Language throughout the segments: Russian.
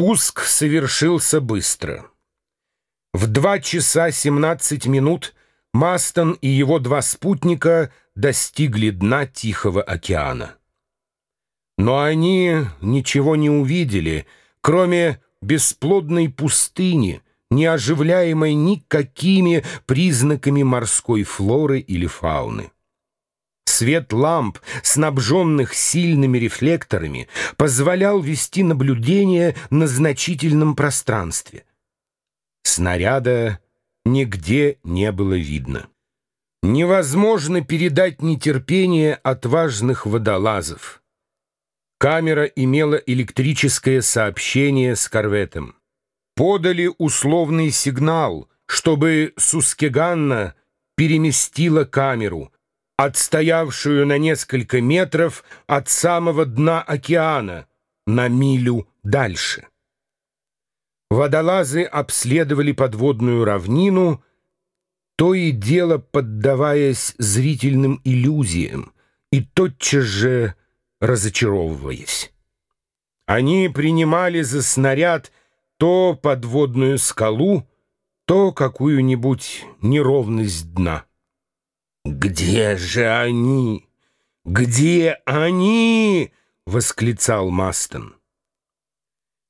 Спуск совершился быстро. В 2 часа 17 минут Мастон и его два спутника достигли дна Тихого океана. Но они ничего не увидели, кроме бесплодной пустыни, не оживляемой никакими признаками морской флоры или фауны. Свет ламп, снабженных сильными рефлекторами, позволял вести наблюдение на значительном пространстве. Снаряда нигде не было видно. Невозможно передать нетерпение отважных водолазов. Камера имела электрическое сообщение с корветом. Подали условный сигнал, чтобы Сускеганна переместила камеру, отстоявшую на несколько метров от самого дна океана, на милю дальше. Водолазы обследовали подводную равнину, то и дело поддаваясь зрительным иллюзиям и тотчас же разочаровываясь. Они принимали за снаряд то подводную скалу, то какую-нибудь неровность дна. «Где же они? Где они?» — восклицал Мастон.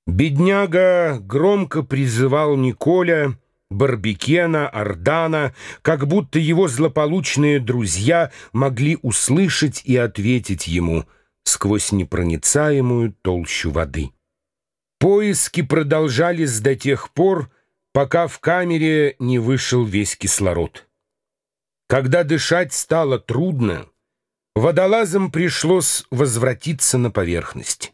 Бедняга громко призывал Николя, Барбикена, Ордана, как будто его злополучные друзья могли услышать и ответить ему сквозь непроницаемую толщу воды. Поиски продолжались до тех пор, пока в камере не вышел весь кислород. Когда дышать стало трудно, водолазам пришлось возвратиться на поверхность.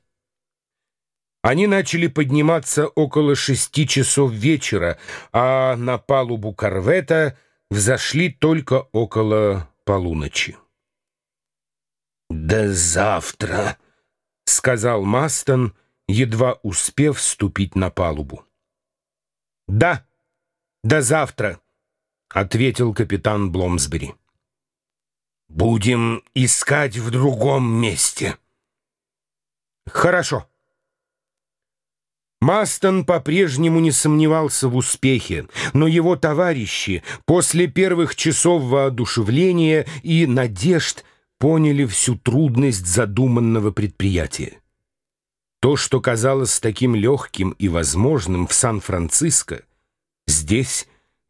Они начали подниматься около шести часов вечера, а на палубу корвета взошли только около полуночи. «До завтра», — сказал Мастон, едва успев вступить на палубу. «Да, до завтра», — ответил капитан Бломсбери. «Будем искать в другом месте». «Хорошо». Мастон по-прежнему не сомневался в успехе, но его товарищи после первых часов воодушевления и надежд поняли всю трудность задуманного предприятия. То, что казалось таким легким и возможным в Сан-Франциско, здесь,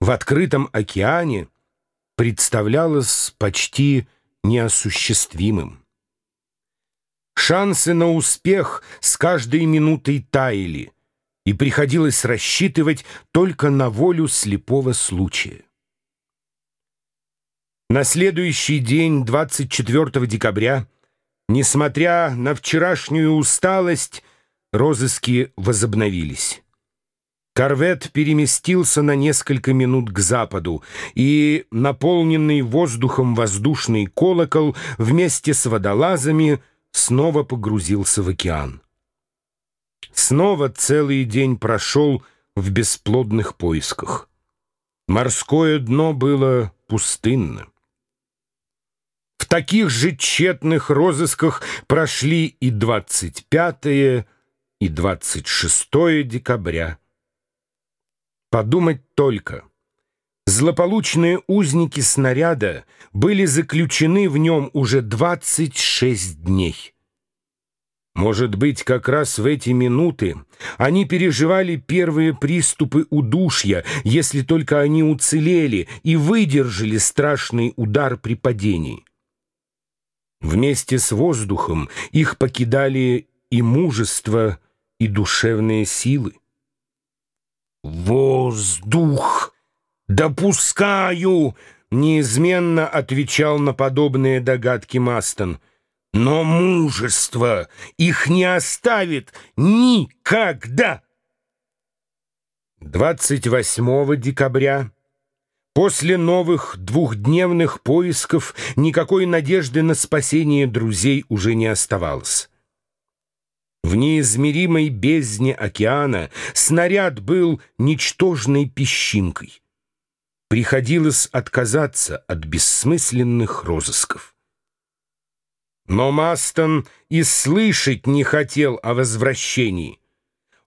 в открытом океане, представлялось почти неосуществимым. Шансы на успех с каждой минутой таяли, и приходилось рассчитывать только на волю слепого случая. На следующий день, 24 декабря, несмотря на вчерашнюю усталость, розыски возобновились. Корвет переместился на несколько минут к западу, и наполненный воздухом воздушный колокол вместе с водолазами снова погрузился в океан. Снова целый день прошел в бесплодных поисках. Морское дно было пустынно. В таких же тщетных розысках прошли и 25 и 26 декабря. Подумать только. Злополучные узники снаряда были заключены в нем уже 26 дней. Может быть, как раз в эти минуты они переживали первые приступы удушья, если только они уцелели и выдержали страшный удар при падении. Вместе с воздухом их покидали и мужество, и душевные силы. «Воздух! Допускаю!» — неизменно отвечал на подобные догадки Мастон. «Но мужество их не оставит никогда!» 28 декабря После новых двухдневных поисков никакой надежды на спасение друзей уже не оставалось. В неизмеримой бездне океана снаряд был ничтожной песчинкой. Приходилось отказаться от бессмысленных розысков. Но Мастон и слышать не хотел о возвращении.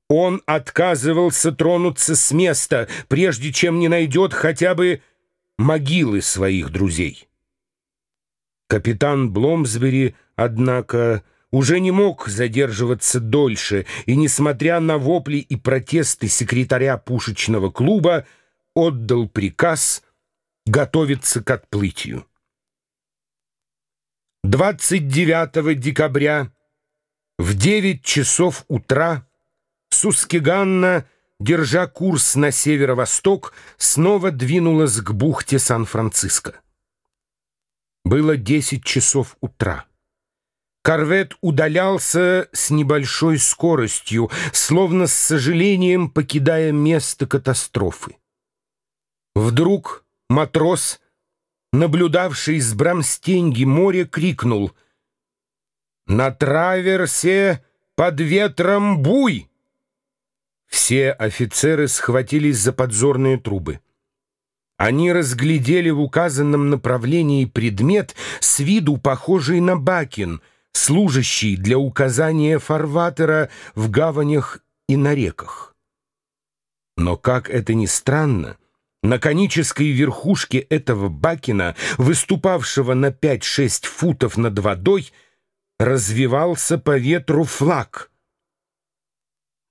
Он отказывался тронуться с места, прежде чем не найдет хотя бы могилы своих друзей. Капитан Бломсбери, однако, уже не мог задерживаться дольше, и, несмотря на вопли и протесты секретаря пушечного клуба, отдал приказ готовиться к отплытию. 29 декабря в 9 часов утра Сускиганна, держа курс на северо-восток, снова двинулась к бухте Сан-Франциско. Было 10 часов утра. Корвет удалялся с небольшой скоростью, словно с сожалением покидая место катастрофы. Вдруг матрос, наблюдавший с брамстеньги моря, крикнул «На траверсе под ветром буй!» Все офицеры схватились за подзорные трубы. Они разглядели в указанном направлении предмет с виду похожий на бакин, служащий для указания фарватера в гаванях и на реках. Но, как это ни странно, на конической верхушке этого бакина, выступавшего на 5-6 футов над водой, развивался по ветру флаг —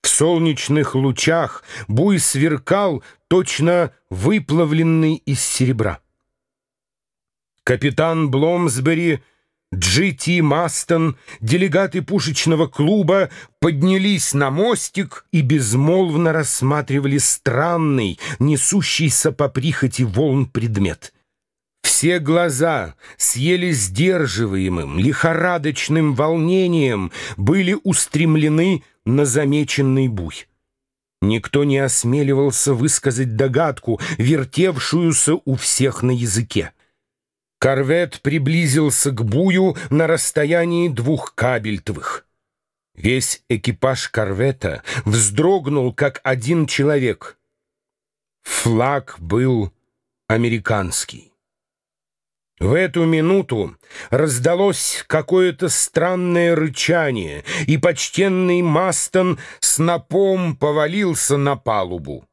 в солнечных лучах буй сверкал, точно выплавленный из серебра. Капитан Бломсбери, Джи Мастон, делегаты пушечного клуба поднялись на мостик и безмолвно рассматривали странный, несущийся по прихоти волн предмет — все глаза с еле сдерживаемым, лихорадочным волнением были устремлены на замеченный буй. Никто не осмеливался высказать догадку, вертевшуюся у всех на языке. Корвет приблизился к бую на расстоянии двух кабельтовых. Весь экипаж корвета вздрогнул, как один человек. Флаг был американский. В эту минуту раздалось какое-то странное рычание, и почтенный Мастон снопом повалился на палубу.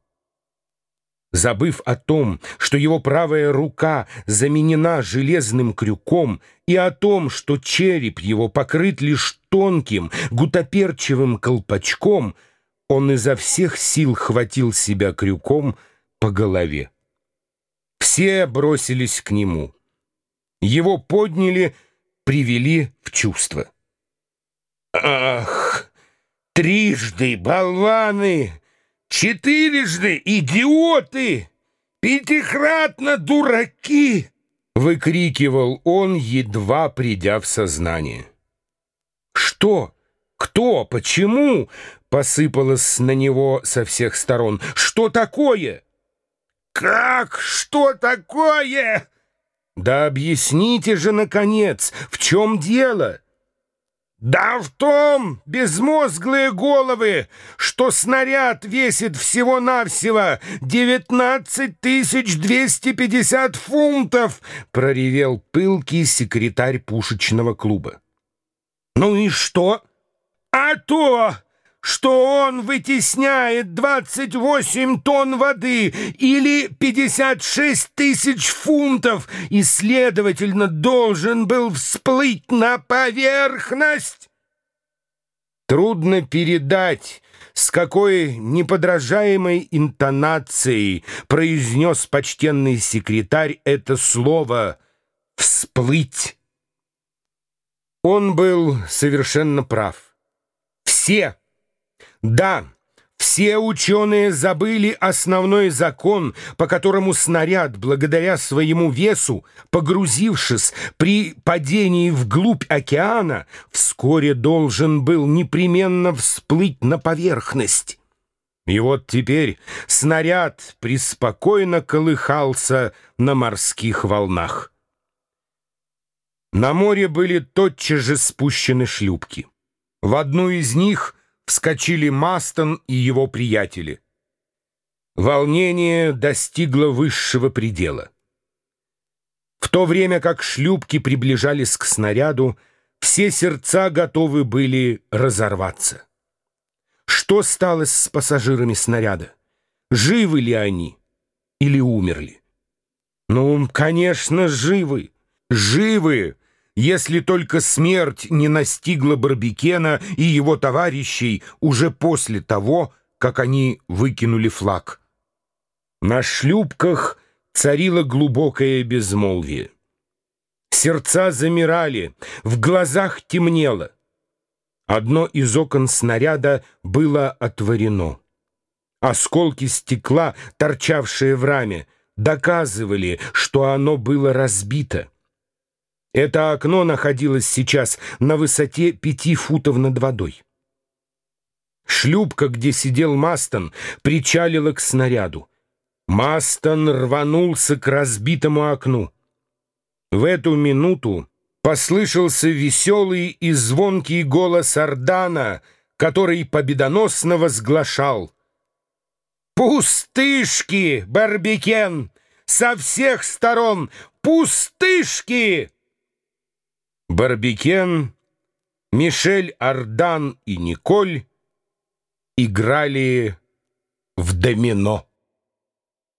Забыв о том, что его правая рука заменена железным крюком, и о том, что череп его покрыт лишь тонким гутоперчивым колпачком, он изо всех сил хватил себя крюком по голове. Все бросились к нему — его подняли, привели в чувство. «Ах, трижды болваны, четырежды идиоты, пятикратно дураки!» — выкрикивал он, едва придя в сознание. «Что? Кто? Почему?» — посыпалось на него со всех сторон. «Что такое?» «Как? Что такое?» Да объясните же, наконец, в чем дело? Да в том, безмозглые головы, что снаряд весит всего-навсего 19 250 фунтов, проревел пылкий секретарь пушечного клуба. Ну и что? А то что он вытесняет 28 тонн воды или 56 тысяч фунтов и, следовательно, должен был всплыть на поверхность. Трудно передать, с какой неподражаемой интонацией произнес почтенный секретарь это слово «всплыть». Он был совершенно прав. Все да, все ученые забыли основной закон, по которому снаряд, благодаря своему весу, погрузившись при падении вглубь океана, вскоре должен был непременно всплыть на поверхность. И вот теперь снаряд преспокойно колыхался на морских волнах. На море были тотчас же спущены шлюпки. В одну из них вскочили Мастон и его приятели. Волнение достигло высшего предела. В то время как шлюпки приближались к снаряду, все сердца готовы были разорваться. Что стало с пассажирами снаряда? Живы ли они или умерли? Ну, конечно, живы. Живы, если только смерть не настигла Барбикена и его товарищей уже после того, как они выкинули флаг. На шлюпках царило глубокое безмолвие. Сердца замирали, в глазах темнело. Одно из окон снаряда было отворено. Осколки стекла, торчавшие в раме, доказывали, что оно было разбито. Это окно находилось сейчас на высоте пяти футов над водой. Шлюпка, где сидел Мастон, причалила к снаряду. Мастон рванулся к разбитому окну. В эту минуту послышался веселый и звонкий голос Ордана, который победоносно возглашал «Пустышки, Барбикен! Со всех сторон пустышки!» Барбикен, Мишель Ардан и Николь играли в домино.